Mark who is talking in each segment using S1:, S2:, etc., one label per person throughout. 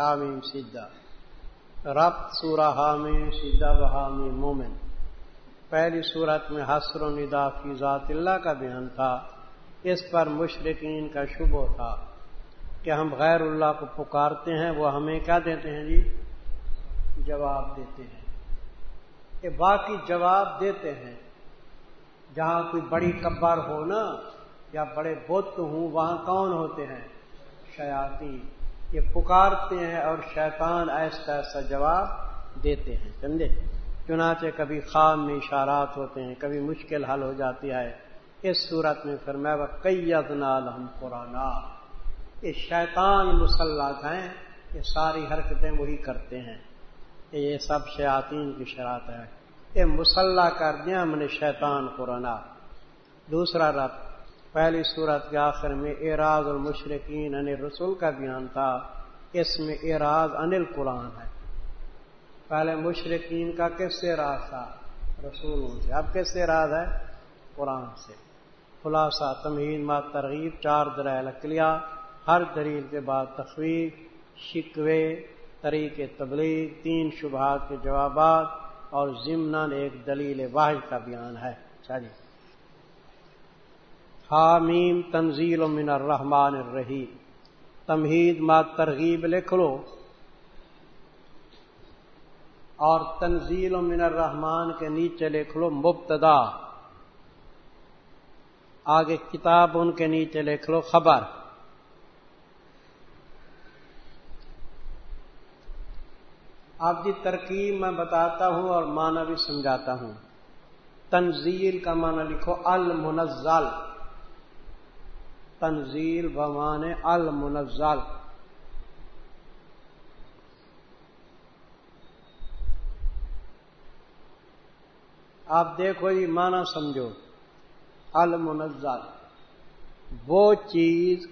S1: حامیم سیدھا رب سورہ حامی سیدھا بحامی مومن۔ پہلی صورت میں حسر و ندا فی ذات اللہ کا بیان تھا۔ اس پر مشرقین کا شبہ تھا کہ ہم غیر اللہ کو پکارتے ہیں، وہ ہمیں کیا دیتے ہیں جی؟ جواب دیتے ہیں۔ کہ باقی جواب دیتے ہیں۔ جہاں کوئی بڑی کبر ہو نا یا بڑے بت ہوں، وہاں کون ہوتے ہیں؟ شیاتی یہ پکارتے ہیں اور شیطان ایسا ایسا جواب دیتے ہیں، سمجھے؟ چنانچہ کبھی خام میں اشارات ہوتے ہیں، کبھی مشکل حل ہو جاتی ہے۔ اس صورت میں پھر میں کئی نال ہم پرانا یہ شیطان مسلط ہیں، یہ ساری حرکتیں وہی کرتے ہیں۔ یہ سب شیاطین کی شرات ہے۔ یہ مسلح کر دیا ہم نے شیطان قرآن۔ دوسرا رب پہلی صورت کے آخر میں اعراض المشرقین ان رسول کا بیان تھا، اس میں اعراض انل قرآن ہے۔ پہلے مشرقین کا کس سے راز تھا؟ رسولوں سے۔ اب کس سے راز ہے؟ قرآن سے۔ خلاصہ تمہین ما ترغیب، چار درائل اکلیا ہر دلیل کے بعد تخویف شکوے، طریق تبلیغ، تین شبہات کے جوابات اور ضمن ایک دلیل واحد کا بیان ہے۔ چاہیے حامیم تنزیل من الرحمن الرحیم۔ تمہید ما ترغیب لکھ لو۔ اور تنزیل من الرحمان کے نیچے لکھ لو مبتدا۔ آگے کتاب ان کے نیچے لکھ لو خبر۔ آپ کی ترکیب میں بتاتا ہوں اور معنی بھی سمجھاتا ہوں۔ تنزیل کا معنی لکھو المنزل۔ تنزیل بمان المنزل۔ آپ دیکھو یہ معنی سمجھو۔ المنزل۔ وہ چیز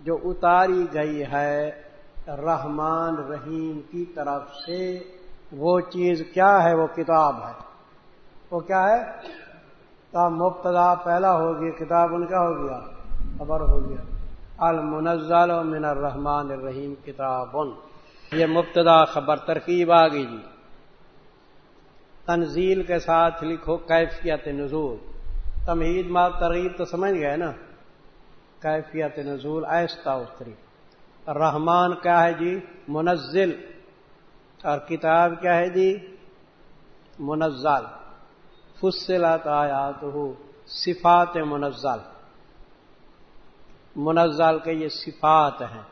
S1: جو اتاری گئی ہے رحمان رحیم کی طرف سے، وہ چیز کیا ہے؟ وہ کتاب ہے۔ وہ کیا ہے؟ مبتدا پہلا ہو گیا، کتاب ان کا ہو گیا۔ خبر ہو گیا۔ المنزل من الرحمن الرحیم کتاب۔ یہ مبتدا خبر ترکیب آ گئی جی۔ تنزیل کے ساتھ لکھو کیفیت نزول۔ تمہید مال ترغیب تو سمجھ گئے نا؟ کیفیت نزول ایستا اتری رحمان کیا ہے جی؟ منزل۔ اور کتاب کیا ہے جی؟ منزل۔ فصلت آیات ہو صفات منزل۔ منزل کے یہ صفات ہیں۔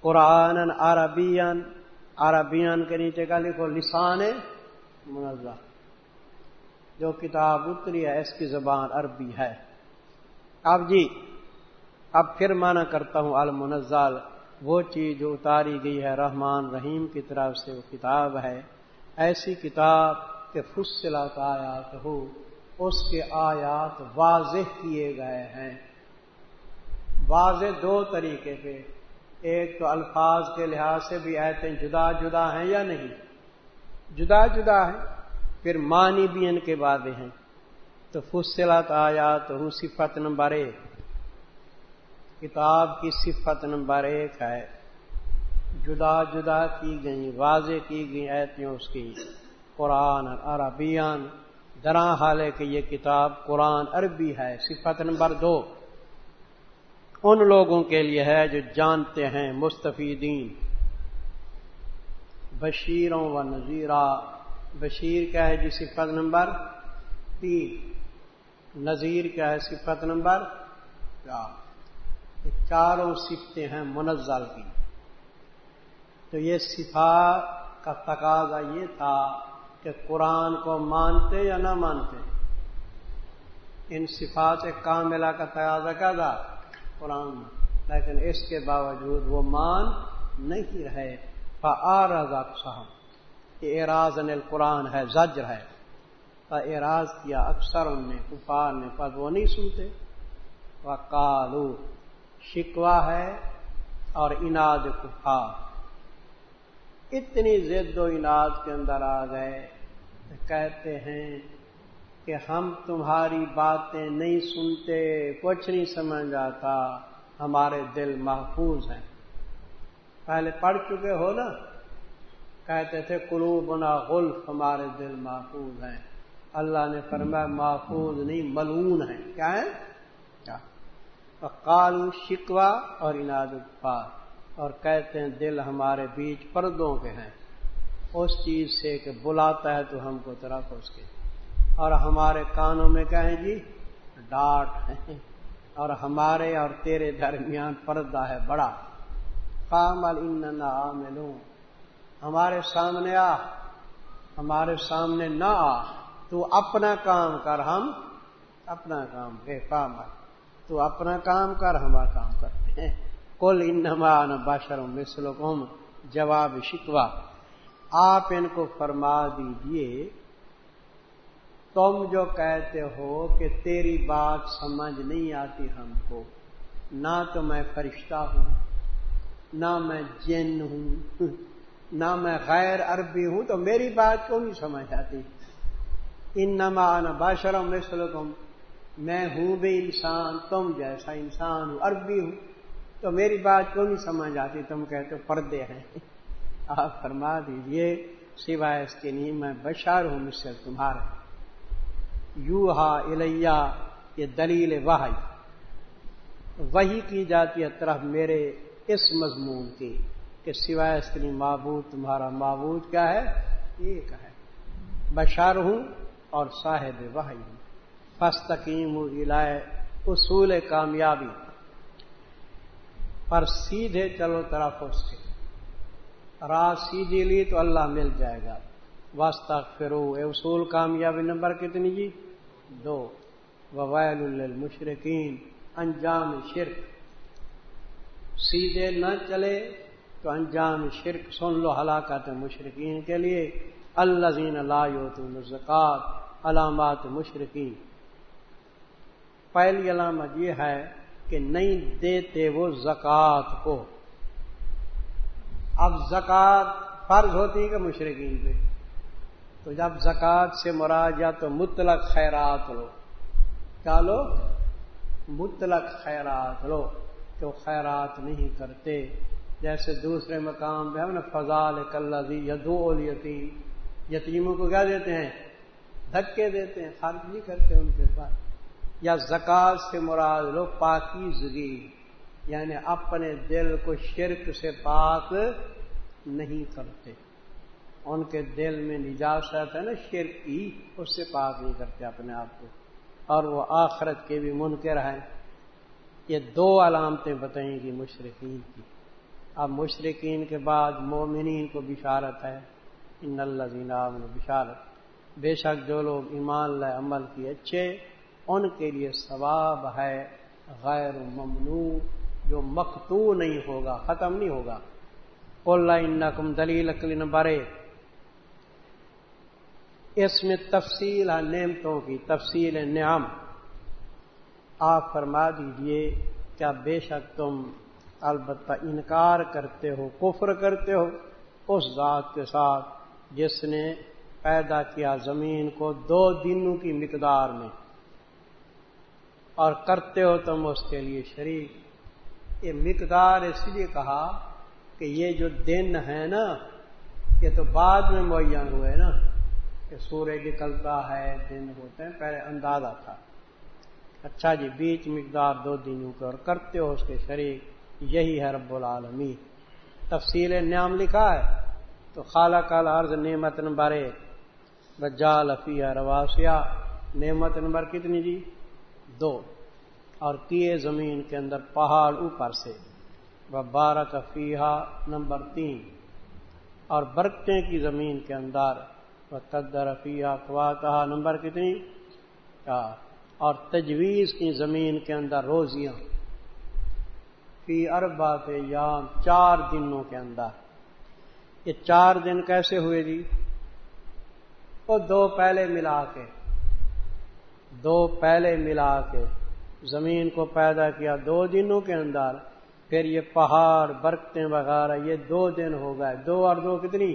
S1: قرآن عربین عربین کے نیچے کا لکھو، لسان منزل۔ جو کتاب اتری ہے، اس کی زبان عربی ہے۔ اب جی اب پھر مانا کرتا ہوں، المنزل۔ وہ چیز جو اتاری گئی ہے، رحمان رحیم کی طرف سے وہ کتاب ہے۔ ایسی کتاب کہ فصلات آیات ہو، اس کے آیات واضح کیے گئے ہیں۔ واضح دو طریقے پہ ایک تو الفاظ کے لحاظ سے بھی ایتے جدا جدا ہیں یا نہیں؟ جدا جدا ہیں، پھر معنی بھی ان کے بعد ہیں۔ تو فصلات آیات ہوں صفت نمبر ایک۔ کتاب کی صفت نمبر ایک ہے۔ جدا جدا کی گئی واضح کی گئی ایتیوں اس کی۔ قرآن عربیان درا حال ہے کہ یہ کتاب قرآن عربی ہے۔ صفت نمبر دو۔ ان لوگوں کے لیے ہے جو جانتے ہیں مستفیدین۔ بشیروں و نذیرہ بشیر کیا ہے جی صفت نمبر تین۔ نذیر کیا ہے صفت نمبر چار۔ چاروں سفتے ہیں منزل کی۔ تو یہ صفات کا تقاضا یہ تھا کہ قرآن کو مانتے یا نہ مانتے۔ ان صفات سے کاملہ کا تقاضا کیا تھا؟ قرآن لیکن اس کے باوجود وہ مان نہیں رہے۔ فعارض صاحب یہ اعراض قرآن ہے، زجر ہے۔ اعراض کیا اکثر ان نے، کفار نے، پر وہ نہیں سنتے۔ وہ کالو شکوا ہے اور اناد کفا اتنی زد و اناد کے اندر آ گئے کہتے ہیں کہ ہم تمہاری باتیں نہیں سنتے، کچھ نہیں سمجھ آتا، ہمارے دل محفوظ ہیں۔ پہلے پڑھ چکے ہو نا؟ کہتے تھے، قلوبنا غلف، ہمارے دل محفوظ ہیں۔ اللہ نے فرمایا، محفوظ نہیں ملون ہے کیا ہے کالو شکوا اور اناد اور کہتے ہیں، دل ہمارے بیچ پردوں کے ہیں۔ اس چیز سے کہ بلاتا ہے تو ہم کو طرف اس کے۔ اور ہمارے کانوں میں کہیں جی؟ ڈاٹ ہے۔ اور ہمارے اور تیرے درمیان پردہ ہے بڑا۔ کام ملوں ہمارے سامنے آ۔ ہمارے سامنے نہ آ۔ تو اپنا کام کر ہم۔ اپنا کام بے کام تو اپنا کام کر ہمارا کام کرتے ہیں۔ کل انمان باشر مسلم جواب شکوا آپ ان کو فرما دیجیے تم جو کہتے ہو کہ تیری بات سمجھ نہیں آتی ہم کو، نہ تو میں فرشتہ ہوں، نہ میں جن ہوں، نہ میں غیر عربی ہوں، تو میری بات کیوں نہیں سمجھ آتی؟ ان نمان باشرم مسلم میں ہوں بھی انسان، تم جیسا انسان ہوں عربی ہوں، تو میری بات کیوں نہیں سمجھ آتی؟ تم کہتے ہو پردے ہیں۔ آپ فرما دیجیے، سوائے اس کے نہیں، میں بشار ہوں مجھ سے تمہارا یو ہا الیا یہ دلیل واہ وہی کی جاتی ہے طرف میرے اس مضمون کی کہ سوائے اس کے معبود، تمہارا معبود کیا ہے؟ ایک ہے؟ بشار ہوں اور صاحب واہ ہوں فستقیم الائے اصول کامیابی۔ پر سیدھے چلو طرف اس کے۔ رات سیدھی لی تو اللہ مل جائے گا۔ واسطہ فرو اصول کامیابی نمبر کتنی جی؟ دو وویل المشرقین انجام شرک۔ سیدھے نہ چلے تو انجام شرک سن لو ہلاکت مشرقین کے لیے۔ اللہ زین اللہ زکات علامات مشرقین پہلی علامت یہ ہے کہ نہیں دیتے وہ زکوٰۃ کو۔ اب زکوٰۃ فرض ہوتی ہے کہ مشرقین پہ۔ تو جب زکوٰۃ سے مراد یا تو مطلق خیرات لو کیا لو؟ مطلق خیرات لو تو خیرات نہیں کرتے۔ جیسے دوسرے مقام پہ ہم نا فضال کلزی یا دو یتیم یتیموں کو کیا دیتے ہیں؟ دھکے دیتے ہیں، خرچ نہیں کرتے ان کے پاس۔ یا زکات سے مراد لو پاکیزگی یعنی اپنے دل کو شرک سے پاک نہیں کرتے۔ ان کے دل میں نجاست ہے نا، شرک کی اس سے پاک نہیں کرتے اپنے آپ کو۔ اور وہ آخرت کے بھی منکر ہیں۔ یہ دو علامتیں بتائیں گی مشرقین کی۔ اب مشرقین کے بعد مومنین کو بشارت ہے۔ ان اللہ زیناب بشارت۔ بے شک جو لوگ ایمان لائے، عمل کی اچھے، ان کے لیے ثواب ہے غیر ممنوع۔ جو مکتو نہیں ہوگا، ختم نہیں ہوگا۔ ان دلیل نمبر اس میں تفصیل ہے نعمتوں کی، تفصیل ہے نعم۔ آپ فرما دیجیے، کیا بے شک تم البتہ انکار کرتے ہو، کفر کرتے ہو؟ اس ذات کے ساتھ جس نے پیدا کیا زمین کو دو دنوں کی مقدار میں۔ اور کرتے ہو تم اس کے لیے شریک۔ یہ مقدار اس لیے کہا کہ یہ جو دن ہے نا، یہ تو بعد میں مہیا ہوئے نا۔ کہ سورج نکلتا ہے، دن ہوتے ہیں، پہلے اندازہ تھا۔ اچھا جی بیچ مقدار دو دنوں کے اور کرتے ہو اس کے شریک، یہی ہے رب العالمی تفصیل نعم لکھا ہے، تو خالہ کال عرض نعمت نمبر ایک۔ بجا لفیہ رواسیا نعمت نمبر کتنی جی؟ دو۔ اور کیے زمین کے اندر پہاڑ اوپر سے۔ بارہ کا نمبر تین۔ اور برکتیں کی زمین کے اندر وہ تدر فیحا خوا کہا نمبر کتنی؟ چار۔ اور تجویز کی زمین کے اندر روزیاں۔ فی اربا کے یام چار دنوں کے اندر۔ یہ چار دن کیسے ہوئے جی؟ وہ دو پہلے ملا کے۔ دو پہلے ملا کے۔ زمین کو پیدا کیا دو دنوں کے اندر۔ پھر یہ پہاڑ برکتیں وغیرہ، یہ دو دن ہو گئے۔ دو اور دو کتنی؟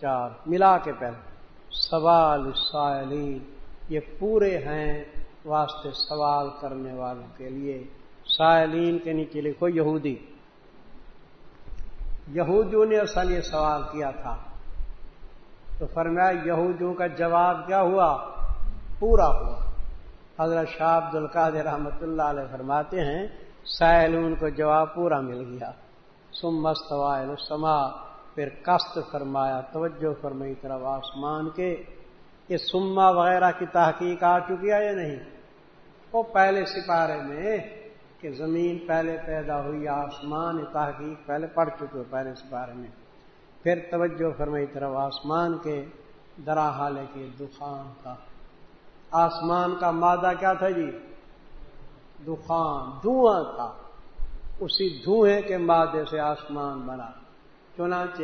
S1: چار۔ ملا کے پہلے۔ سوال سائلین یہ پورے ہیں واسطے سوال کرنے والوں کے لیے۔ سائلین کے نیچے لکھو یہودی۔ یہودیوں نے اصل یہ سوال کیا تھا۔ تو فرمایا یہودیوں کا جواب کیا ہوا؟ پورا ہوا۔ حضرت شاہ عبد القادر رحمت اللہ علیہ فرماتے ہیں، سائلون کو جواب پورا مل گیا۔ سم مستوائل سما پھر کست فرمایا، توجہ فرمائی طرف آسمان کے، یہ سما وغیرہ کی تحقیق آ چکی ہے یا نہیں؟ وہ پہلے سپارے میں کہ زمین پہلے پیدا ہوئی، آسمان تحقیق پہلے پڑ چکے ہو پہلے سپارے میں۔ پھر توجہ فرمائی طرف آسمان کے درا حالے کے دخان کا۔ آسمان کا مادہ کیا تھا جی؟ دخان، دھواں تھا۔ اسی دھوئیں کے مادے سے آسمان بنا۔ چنانچہ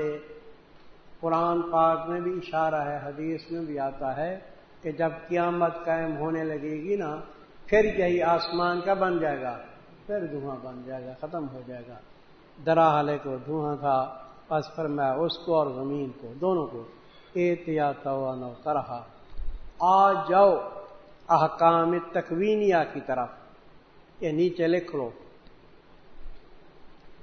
S1: قرآن پاک میں بھی اشارہ ہے، حدیث میں بھی آتا ہے کہ جب قیامت قائم ہونے لگے گی نا، پھر یہی آسمان کا بن جائے گا، پھر دھواں بن جائے گا، ختم ہو جائے گا۔ درا حالے کو دھواں تھا، بس پر میں اس کو اور زمین کو، دونوں کو۔ احتیا تو طرح۔ آ جاؤ احکام تکوینیا کی طرف۔ یہ نیچے لکھ لو۔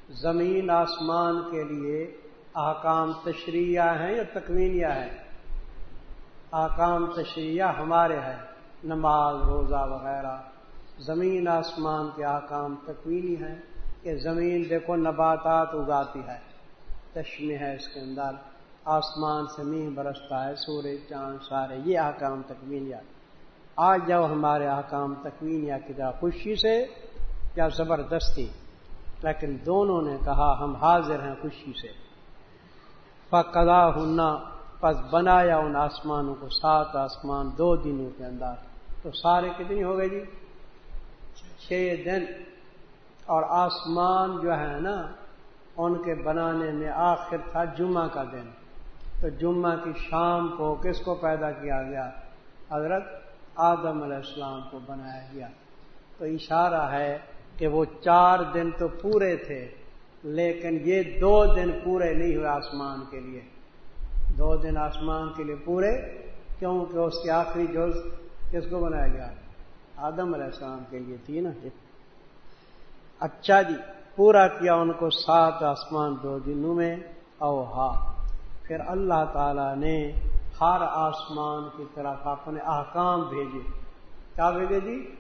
S1: زمین آسمان کے لیے احکام تشریح ہیں یا تکوینیا ہے احکام تشریح ہمارے ہیں، نماز، روزہ وغیرہ۔ زمین آسمان کے احکام تکوینی ہیں، کہ زمین دیکھو نباتات اگاتی ہے۔ تشمی ہے اس کے اندر، آسمان سے مینہ برستا ہے، سورج، چاند، سارے، یہ احکام تکوینیا آج جاؤ ہمارے احکام تکوینیا کی طرح خوشی سے یا زبردستی، لیکن دونوں نے کہا ہم حاضر ہیں خوشی سے۔ پکدا ہننا پس بنایا ان آسمانوں کو، سات آسمان، دو دنوں کے اندر۔ تو سارے کتنی ہو گئے جی؟ چھ دن۔ اور آسمان جو ہے نا، ان کے بنانے میں آخر تھا جمعہ کا دن۔ تو جمعہ کی شام کو کس کو پیدا کیا گیا؟ حضرت آدم علیہ السلام کو بنایا گیا۔ تو اشارہ ہے کہ وہ چار دن تو پورے تھے۔ لیکن یہ دو دن پورے نہیں ہوئے آسمان کے لیے۔ دو دن آسمان کے لیے پورے، کیونکہ اس کی آخری جز کس کو بنایا گیا؟ آدم علیہ السلام کے لیے تھی نا اچھا جی پورا کیا ان کو سات آسمان دو دنوں میں، او ہا۔ پھر اللہ تعالی نے ہر آسمان کی طرف اپنے احکام بھیجے۔ کیا بھیجے جی؟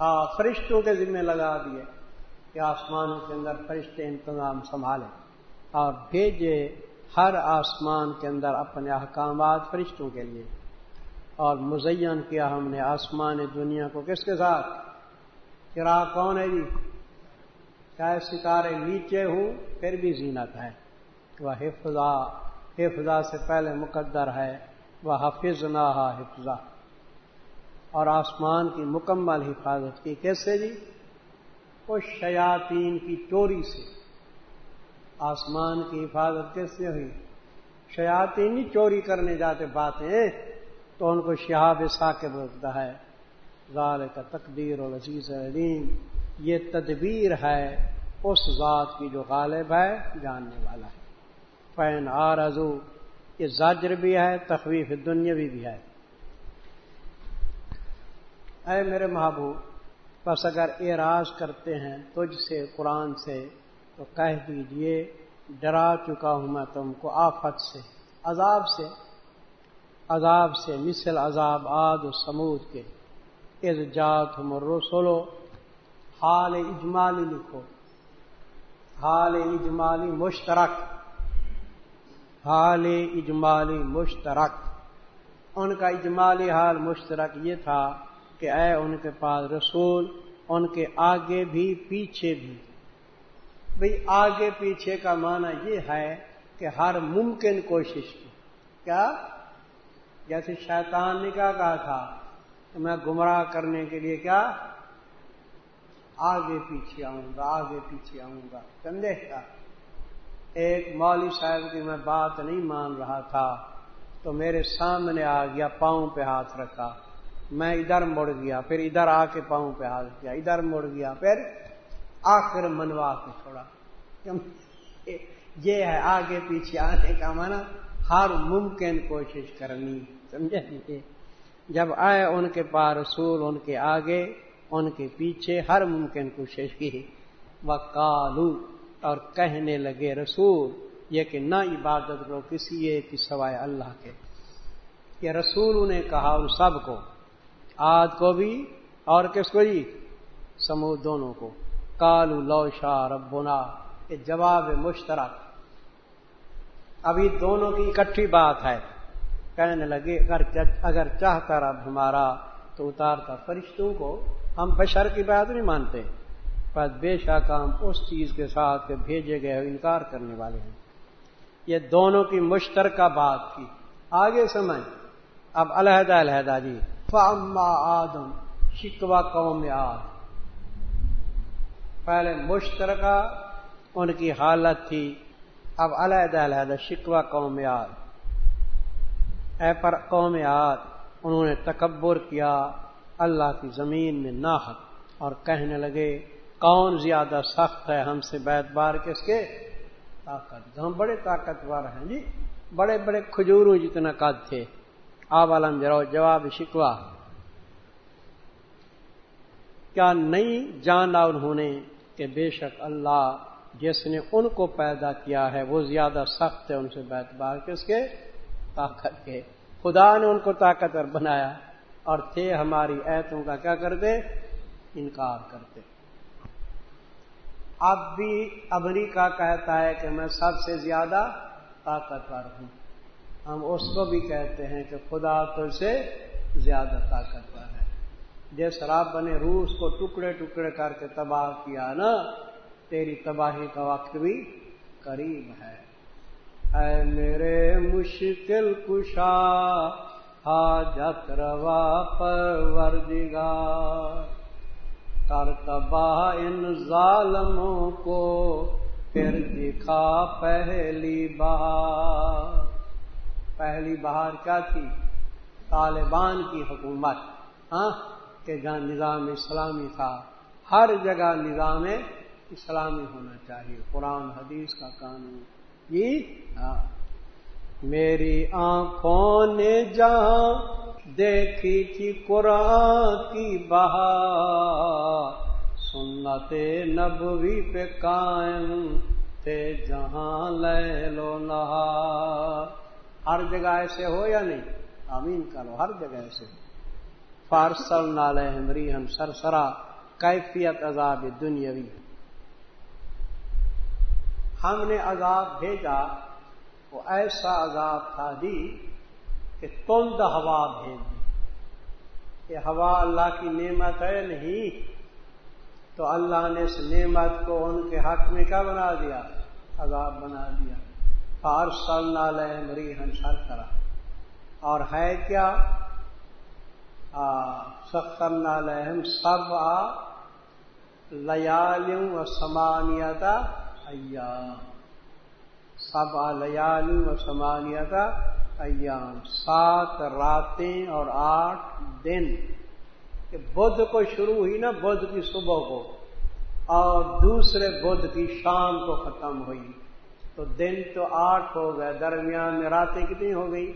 S1: ہاں فرشتوں کے ذمہ لگا دیے۔ کہ آسمانوں کے اندر فرشتے انتظام سنبھالے اور بھیجے ہر آسمان کے اندر اپنے احکامات فرشتوں کے لیے۔ اور مزین کیا ہم نے آسمان دنیا کو کس کے ساتھ؟ کرا کون ہے جی؟ چاہے ستارے نیچے ہوں، پھر بھی زینت ہے وہ حفظہ حفظہ سے پہلے مقدر ہے۔ وہ حفظ نہ حفظہ۔ اور آسمان کی مکمل حفاظت کی کیسے جی؟ وہ شیاطین کی چوری سے۔ آسمان کی حفاظت کیسے ہوئی؟ شیاطین ہی چوری کرنے جاتے باتیں تو ان کو شہاب ثاقب رکھتا ہے۔ غال کا تقدیر اور عزیز علیم یہ تدبیر ہے اس ذات کی جو غالب ہے، جاننے والا ہے۔ فین آرزو یہ زاجر بھی ہے، تخویف دنیاوی بھی ہے۔ اے میرے محبوب بس اگر اعراض کرتے ہیں تجھ سے، قرآن سے، تو کہہ دیجیے، ڈرا چکا ہوں میں تم کو آفت سے، عذاب سے عذاب سے، مثل عذاب آد و سمود کے۔ از جات ہم حال اجمالی لکھو۔ حال اجمالی مشترک۔ حال اجمالی مشترک۔ ان کا اجمالی حال مشترک یہ تھا کہ اے ان کے پاس رسول، ان کے آگے بھی، پیچھے بھی۔ بھئی آگے پیچھے کا معنی یہ ہے کہ ہر ممکن کوشش کی۔ کیا؟ جیسے شیطان نے کیا کہا تھا، کہ میں گمراہ کرنے کے لیے کیا؟ آگے پیچھے آؤں گا، آگے پیچھے آؤں گا۔ سمجھے؟ کیا؟ ایک مولوی صاحب کی میں بات نہیں مان رہا تھا، تو میرے سامنے آ گیا، پاؤں پہ ہاتھ رکھا۔ میں ادھر مڑ گیا، پھر ادھر آ کے پاؤں پہ ہاتھ کیا، ادھر مڑ گیا، پھر آخر منوا کے چھوڑا۔ یہ ہے، آگے پیچھے آنے کا مانا ہر ممکن کوشش کرنی، سمجھے؟ جب آئے ان کے پاس رسول، ان کے آگے، ان کے پیچھے ہر ممکن کوشش کی۔ وہ کالو اور کہنے لگے، رسول، یہ کہ نہ عبادت کرو کسی ایک کی سوائے اللہ کے۔ یہ رسول نے کہا ان سب کو آد کو بھی اور کس کو جی؟ سمو دونوں کو۔ کالو لو شاہ ربنا، یہ جواب مشترک۔ ابھی دونوں کی اکٹھی بات ہے۔ کہنے لگے، اگر اگر چاہتا رب ہمارا، تو اتارتا فرشتوں کو۔ ہم بشر کی بات نہیں مانتے۔ پر بے شک ہم اس چیز کے ساتھ کہ بھیجے گئے انکار کرنے والے ہیں۔ یہ دونوں کی مشترکہ بات کی۔ آگے سمجھ۔ اب علیحدہ علیحدہ جی۔ فاما آدم، شکوا قوم آد پہلے مشترکہ ان کی حالت تھی، اب علیحدہ علیحدہ شکوا قوم آد اے پر قوم آد انہوں نے تکبر کیا، اللہ کی زمین میں ناحق۔ اور کہنے لگے، کون زیادہ سخت ہے ہم سے بیت بار کس کے؟ طاقت ہم بڑے طاقتور ہیں جی۔ بڑے بڑے کھجوروں جتنا قد تھے۔ آب عالم جراؤ، جواب شکوا کیا نہیں جانا انہوں نے کہ بے شک اللہ جس نے ان کو پیدا کیا ہے، وہ زیادہ سخت ہے ان سے بیت بار کس کے طاقت کے۔ خدا نے ان کو طاقتور بنایا اور تھے ہماری ایتوں کا کیا کرتے؟ انکار کرتے۔ اب بھی امریکہ کہتا ہے کہ میں سب سے زیادہ طاقتور ہوں۔ ہم اس کو بھی کہتے ہیں کہ خدا تو سے زیادہ طاقتور ہے۔ جس رب نے روس کو ٹکڑے ٹکڑے کر کے تباہ کیا نا، تیری تباہی کا وقت بھی قریب ہے۔ اے میرے مشکل کشا، حاجت روا پر کر تباہ ان ظالموں کو پھر دکھا پہلی بہار پہلی بہار کیا تھی؟ طالبان کی حکومت ہاں؟ کہ جہاں نظام اسلامی تھا، ہر جگہ نظام اسلامی ہونا چاہیے۔ قرآن، حدیث کا قانون۔ جی؟ ہاں۔ میری آنکھوں نے جہاں دیکھی تھی قرآن کی بہار، سنت نبوی پہ قائم تھے جہاں لے لو نہا ہر جگہ ایسے ہو یا نہیں؟ آمین کرو، ہر جگہ ایسے فارسل نال مری ہم سرسرا، کیفیت عذاب دنیاوی۔ ہم نے عذاب بھیجا، وہ ایسا عذاب تھا دی کہ تند ہوا بھیج دی۔ کہ ہوا اللہ کی نعمت ہے نہیں؟ تو اللہ نے اس نعمت کو ان کے حق میں کیا بنا دیا؟ عذاب بنا دیا۔ فارسل نال مری ہم کرا۔ اور ہے کیا؟ سخر نالحم سب آ لیالوں و سمانیتا ایام۔ سب آ لیالوں و سمانیتا ایام۔ سات راتیں اور آٹھ دن۔ بدھ کو شروع ہوئی نا، بدھ کی صبح کو۔ اور دوسرے بدھ کی شام کو ختم ہوئی۔ تو دن تو آٹھ ہو گئے، درمیان میں راتیں کتنی ہو گئی؟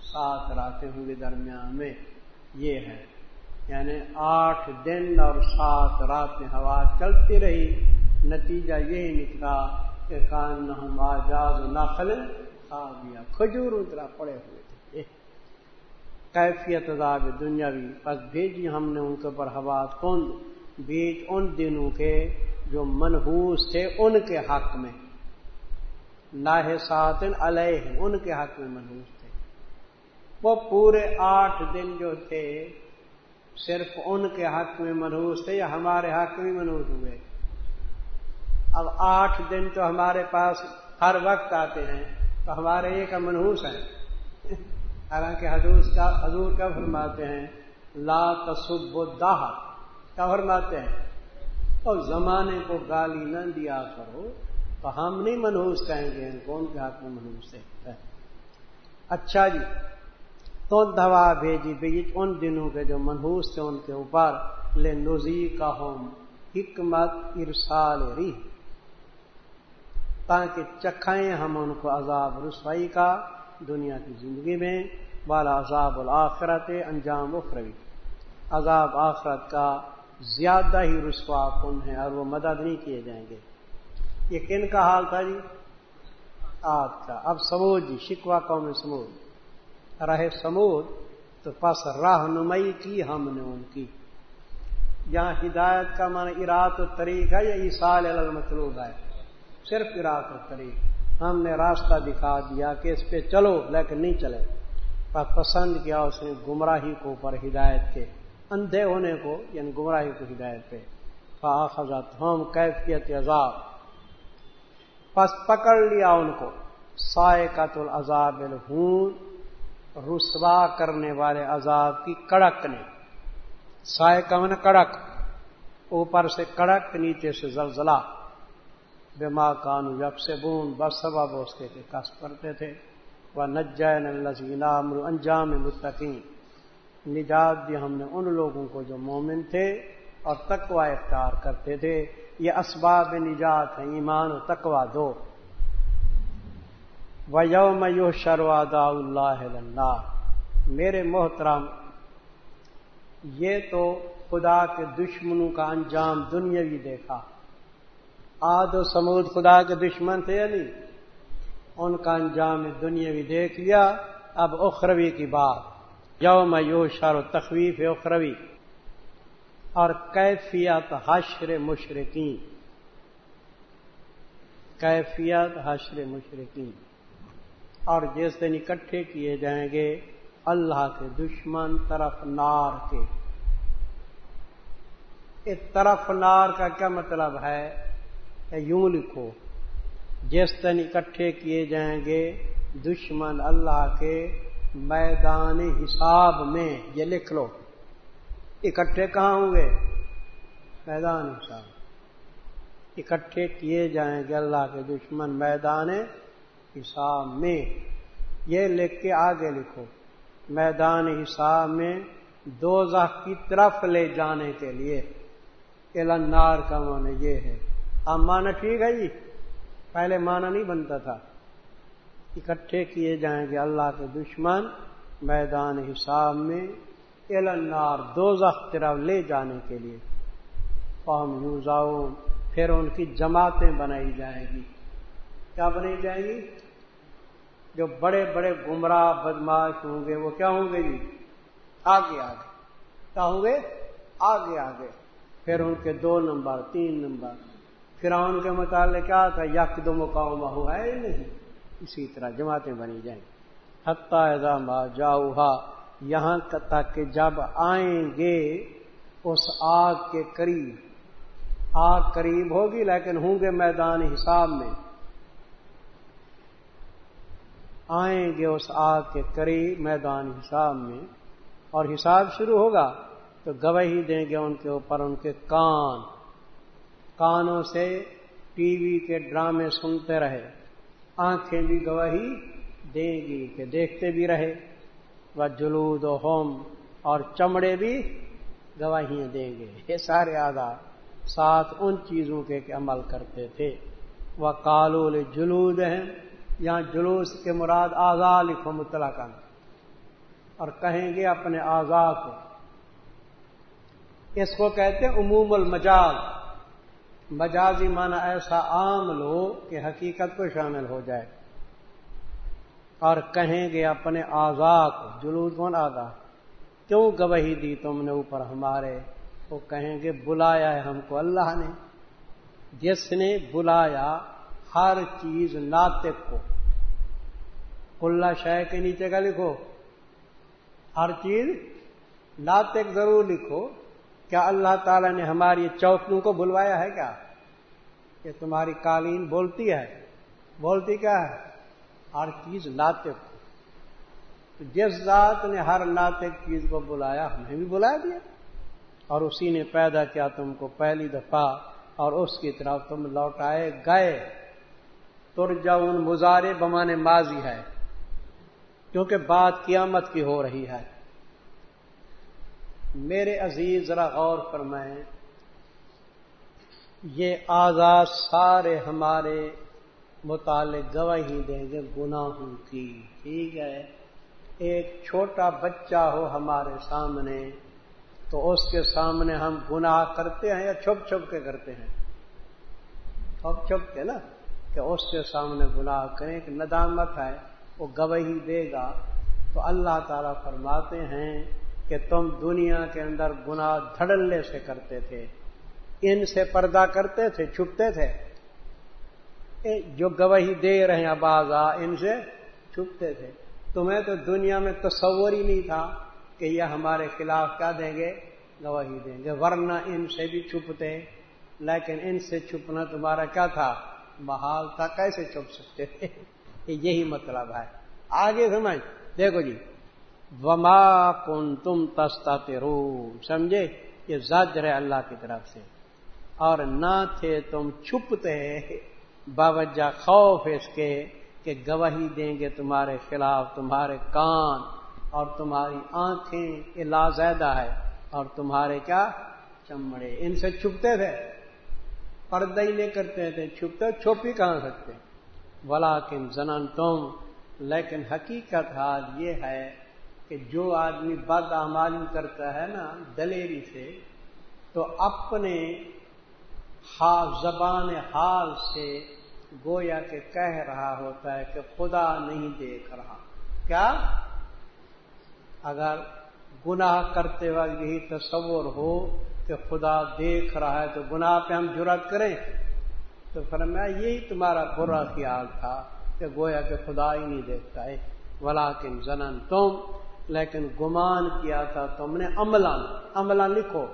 S1: سات راتیں ہوں گی درمیان میں۔ یہ ہے۔ یعنی آٹھ دن اور سات راتیں ہوا چلتی رہی۔ نتیجہ یہی نکلا کہ کان ہم آجاز نقل آ گیا کھجور اترا پڑے ہوئے تھے۔ کیفیت عذاب دنیاوی۔ بس بھیجی ہم نے ان کے اوپر ہوا کون بیج ان دنوں کے جو منحوس تھے ان کے حق میں۔ لاہ ساتن علیہ ان کے حق میں منحوس تھے۔ وہ پورے آٹھ دن جو تھے، صرف ان کے حق میں منحوس تھے یا ہمارے حق میں منحوس ہوئے۔ اب آٹھ دن تو ہمارے پاس ہر وقت آتے ہیں، تو ہمارے یہ کا منحوس ہیں؟ حالانکہ حضور کا حضور کا فرماتے ہیں؟ لا تصب داہ کا فرماتے ہیں؟ اور زمانے کو گالی نہ دیا کرو۔ تو ہم نہیں منحوس کہیں گے، کون کے حق میں منحوس ہے؟ اچھا جی تو دوا بھیجی بھیجی ان دنوں کے جو منحوس تھے، ان کے اوپر لے نوزی کا ہوم حکمت ارسال ری۔ تاکہ چکھائیں ہم ان کو عذاب رسوائی کا دنیا کی زندگی میں بالا عذاب الآخرت انجام اخروی۔ عذاب آخرت کا زیادہ ہی رسوا کن ہے اور وہ مدد نہیں کیے جائیں گے۔ یہ کن کا حال تھا جی؟ اچھا اب سمود جی شکوا قوم سمود۔ رہے سمود تو پس رہنمائی کی ہم نے ان کی۔ یہاں ہدایت کا من ارات و طریق ہے یا عیسال مطلوب ہے؟ صرف ارات و طریق۔ ہم نے راستہ دکھا دیا کہ اس پہ چلو، لیکن نہیں چلے۔ پر پسند کیا اس نے گمراہی کو پر ہدایت کے، اندھے ہونے کو یعنی گمراہی کو ہدایت پہ۔ فاخذت، ہم کیفیت عذاب۔ پس پکڑ لیا ان کو۔ سائے قت العذاب الہون، رسوا کرنے والے عذاب کی کڑک نے۔ سائے کا کڑک، اوپر سے کڑک، نیچے سے زلزلہ۔ بے ماں کانو جب سے بون بس سبب اس کے کس کرتے تھے۔ وہ نجین انجام متقین۔ نجات دی ہم نے ان لوگوں کو جو مومن تھے۔ اور تقوا اختیار کرتے تھے۔ یہ اسباب نجات ہیں، ایمان و تقوا دو۔ و یوم یو شروادا اللہ اللہ میرے محترم، یہ تو خدا کے دشمنوں کا انجام دنیاوی دیکھا۔ آد و سمود خدا کے دشمن تھے یا نہیں؟ ان کا انجام دنیاوی دیکھ لیا۔ اب اخروی کی بات۔ یوم یو شر و تخویف اخروی۔ اور کیفیت حشر مشرقین کیفیت حشر مشرقین اور جس دن اکٹھے کیے جائیں گے، اللہ کے دشمن طرف نار کے۔ اس طرف نار کا کیا مطلب ہے؟ یوں لکھو، جس دن اکٹھے کیے جائیں گے، دشمن اللہ کے میدان حساب میں، یہ لکھ لو۔ اکٹھے کہاں ہوں گے؟ میدان حساب اکٹھے کیے جائیں گے اللہ کے دشمن میدان حساب میں۔ یہ لکھ کے آگے لکھو۔ میدان حساب میں دو کی طرف لے جانے کے لیے۔ النار کا معنی یہ ہے۔ اب مانا ٹھیک ہے جی؟ پہلے مانا نہیں بنتا تھا۔ اکٹھے کیے جائیں گے اللہ کے دشمن میدان حساب میں۔ النار دو طرف لے جانے کے لیے۔ فہم یوزاؤ پھر ان کی جماعتیں بنائی جائیں گی۔ کیا بنائی جائیں گی؟ جو بڑے بڑے گمراہ بدماش ہوں گے، وہ کیا ہوں گے جی؟ آگے آگے۔ کیا ہوں گے؟ آگے آگے۔ پھر ان کے دو نمبر، تین نمبر۔ پھر ان کے متعلق کیا تھا؟ یک دو مقام ہوا ہے نہیں؟ اسی طرح جماعتیں بنی جائیں۔ گی حتہ جاؤ یہاں تک کہ جب آئیں گے اس آگ کے قریب۔ آگ قریب ہوگی، لیکن ہوں گے میدان حساب میں۔ آئیں گے اس آگ کے قریب میدان حساب میں۔ اور حساب شروع ہوگا تو گواہی دیں گے ان کے اوپر ان کے کان۔ کانوں سے ٹی وی کے ڈرامے سنتے رہے۔ آنکھیں بھی گواہی دیں گی کہ دیکھتے بھی رہے۔ وہ جلود و ہوم اور چمڑے بھی گواہیاں دیں گے۔ یہ سارے آدھار ساتھ ان چیزوں کے عمل کرتے تھے۔ وہ کالول جلود ہیں یہاں جلوس کے مراد آزاد لکھو مطلق اور کہیں گے اپنے آزاد کو۔ اس کو کہتے ہیں عموم المجاز۔ مجازی معنی ایسا عام لو کہ حقیقت کو شامل ہو جائے۔ اور کہیں گے اپنے آزاد کو جلوس کون آزاد کیوں گواہی دی تم نے اوپر ہمارے؟ وہ کہیں گے بلایا ہے ہم کو اللہ نے۔ جس نے بلایا ہر چیز ناطق کو۔ کلا شہ کے نیچے کا لکھو۔ ہر چیز ناطق ضرور لکھو۔ کیا اللہ تعالی نے ہماری چوکیوں کو بلوایا ہے کیا؟ کہ تمہاری قالین بولتی ہے۔ بولتی کیا ہے؟ ہر چیز ناطق جس ذات نے ہر ناطق چیز کو بلایا، ہمیں بھی بلا دیا۔ اور اسی نے پیدا کیا تم کو پہلی دفعہ، اور اس کی طرف تم لوٹائے گئے۔ تر جاؤن مزارے بمانے ماضی ہے، کیونکہ بات قیامت کی ہو رہی ہے۔ میرے عزیز، ذرا غور فرمائیں، یہ آزاد سارے ہمارے متعلق گواہی دیں گے گناہوں کی۔ ٹھیک ہے۔ ایک چھوٹا بچہ ہو ہمارے سامنے، تو اس کے سامنے ہم گناہ کرتے ہیں یا چھپ چھپ کے کرتے ہیں؟ اب چپ کے نا، کہ اس کے سامنے گناہ کریں۔ کہ ندامت ہے، وہ گواہی دے گا۔ تو اللہ تعالیٰ فرماتے ہیں کہ تم دنیا کے اندر گناہ دھڑلے سے کرتے تھے، ان سے پردہ کرتے تھے، چھپتے تھے۔ جو گواہی دے رہے ہیں بازا ان سے چھپتے تھے۔ تمہیں تو دنیا میں تصور ہی نہیں تھا کہ یہ ہمارے خلاف کیا دیں گے؟ گواہی دیں گے۔ ورنہ ان سے بھی چھپتے۔ لیکن ان سے چھپنا تمہارا کیا تھا؟ محال تھا۔ کیسے چھپ سکتے تھے؟ یہی مطلب ہے۔ آگے سمجھ۔ دیکھو جی۔ وما کن تم تستا سمجھے؟ یہ زجر ہے اللہ کی طرف سے۔ اور نہ تھے تم چھپتے۔ باوجہ خوف اس کے کہ گواہی دیں گے تمہارے خلاف، تمہارے کان اور تمہاری آنکھیں یہ لازیدہ ہے اور تمہارے کیا؟ چمڑے۔ ان سے چھپتے تھے۔ پردہ ہی نہیں کرتے تھے۔ چھپتے چھپ ہی کہاں سکتے؟ ولا کن زنن تم لیکن حقیقت حال یہ ہے کہ جو آدمی بد معلوم کرتا ہے نا، دلیری سے، تو اپنے زبان حال سے گویا کہ کہہ رہا ہوتا ہے کہ خدا نہیں دیکھ رہا۔ کیا؟ اگر گناہ کرتے وقت یہی تصور ہو کہ خدا دیکھ رہا ہے تو گناہ پہ ہم جرت کریں۔ تو فرمایا یہی تمہارا برا خیال تھا کہ گویا کہ خدا ہی نہیں دیکھتا ہے۔ ولا کن زنن تم لیکن گمان کیا تھا تم نے عملان عملان لکھو۔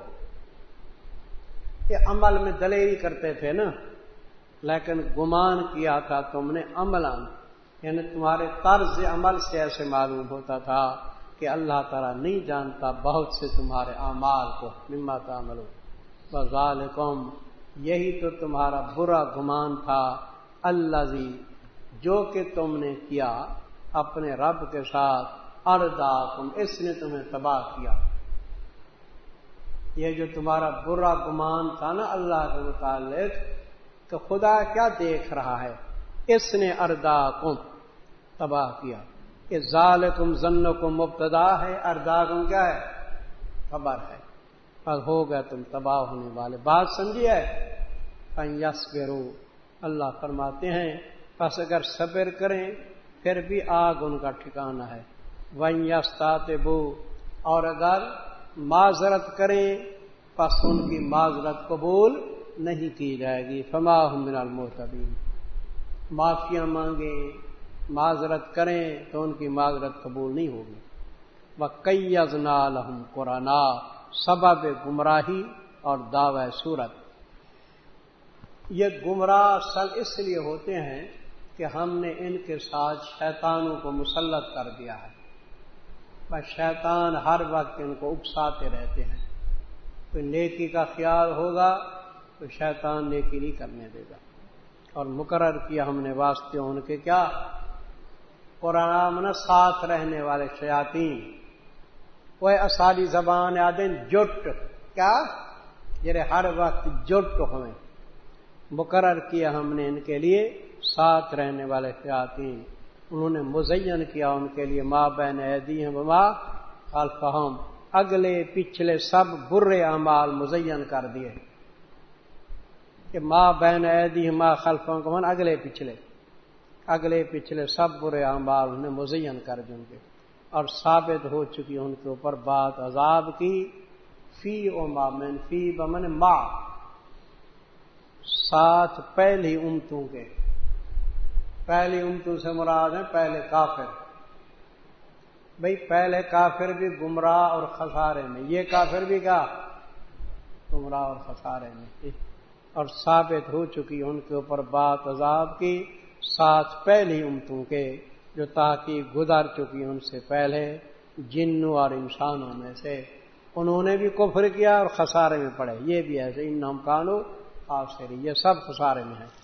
S1: یہ عمل میں دلیری کرتے تھے نا۔ لیکن گمان کیا تھا تم نے عملان یعنی تمہارے طرز عمل سے ایسے معلوم ہوتا تھا کہ اللہ تعالیٰ نہیں جانتا بہت سے تمہارے اعمال کو۔ مما تعمل بذالکم یہی تو تمہارا برا گمان تھا۔ اللہ جی جو کہ تم نے کیا اپنے رب کے ساتھ اردا تم اس نے تمہیں تباہ کیا۔ یہ جو تمہارا برا گمان تھا نا، اللہ کے متعلق تو خدا کیا دیکھ رہا ہے؟ اس نے اردا کم تباہ کیا۔ کہ ظال کم ضن کم مبتدا ہے اردا کم کیا ہے؟ خبر ہے۔ ہو گیا تم تباہ ہونے والے۔ بات سمجھیے؟ یس رو اللہ فرماتے ہیں بس اگر صبر کریں، پھر بھی آگ ان کا ٹھکانہ ہے۔ ون یس بو اور اگر معذرت کریں، پس ان کی معذرت قبول نہیں کی جائے گی۔ فما من المحتبین معافیاں مانگیں، معذرت کریں تو ان کی معذرت قبول نہیں ہوگی۔ وہ کئی ازنا الحم قرآن سبب گمراہی اور دعوی صورت۔ یہ گمراہ سل اس لیے ہوتے ہیں کہ ہم نے ان کے ساتھ شیطانوں کو مسلط کر دیا ہے۔ بس شیطان ہر وقت ان کو اکساتے رہتے ہیں۔ کوئی نیکی کا خیال ہوگا تو شیطان نیکی نہیں کرنے دے گا۔ اور مقرر کیا ہم نے واسطے ان کے کیا؟ قرآن ساتھ رہنے والے شیاطین۔ وہ اصالی زبان آدین جٹ۔ کیا؟ جرے ہر وقت جٹ ہوئے۔ مقرر کیا ہم نے ان کے لیے؟ ساتھ رہنے والے شیاطین۔ انہوں نے مزین کیا ان کے لیے۔ ماں بہن ایدی ہیں ماں الفہم اگلے، پچھلے سب برے اعمال مزین کر دیے۔ کہ ماں بہن ایدی ماں خلفوں کو من اگلے پچھلے۔ اگلے پچھلے سب برے اعمال انہیں مزین کر دیں گے۔ اور ثابت ہو چکی ان کے اوپر بات عذاب کی۔ فی او مامن فی بمن ماں ساتھ پہلی امتوں کے۔ پہلی امتوں سے مراد ہے پہلے کافر۔ بھائی پہلے کافر بھی گمراہ اور خسارے میں۔ یہ کافر بھی کیا گمراہ اور خسارے میں۔ اور ثابت ہو چکی ان کے اوپر بات عذاب کی، ساتھ پہلی امتوں کے، جو تاکہ گزر چکی ان سے پہلے جنوں اور انسانوں میں سے۔ انہوں نے بھی کفر کیا اور خسارے میں پڑے۔ یہ بھی ایسے ان نام کانو آپ سے یہ سب خسارے میں ہیں۔